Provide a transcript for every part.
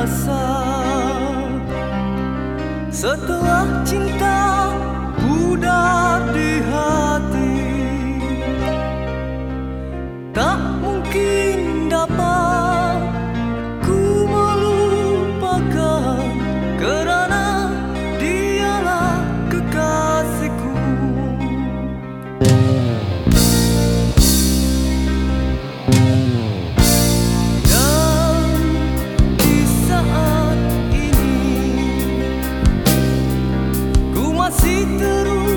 rasa. Setelah cinta guru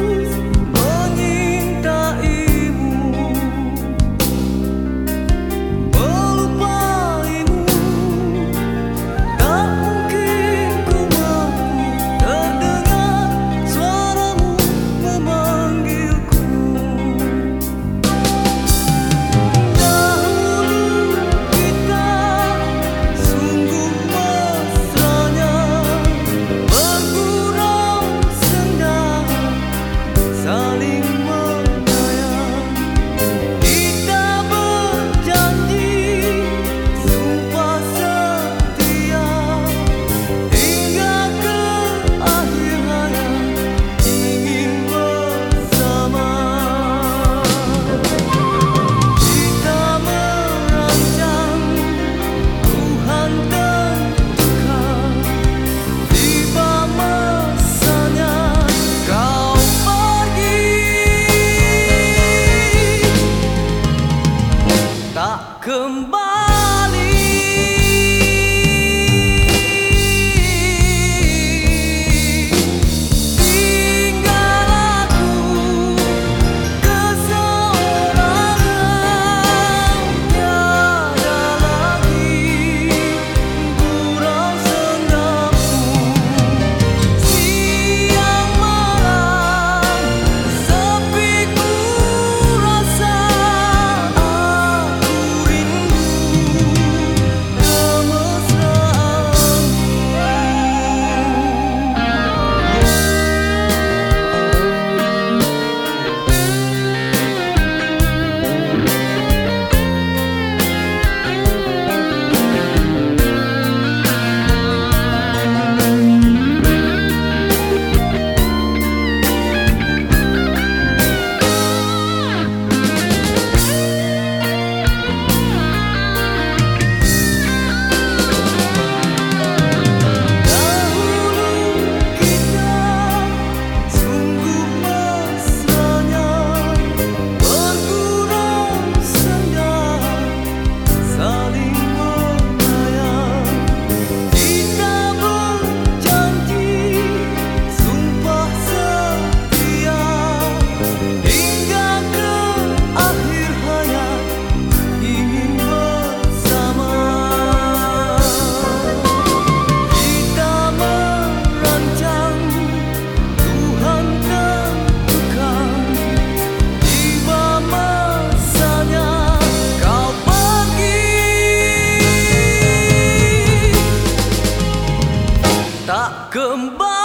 kembali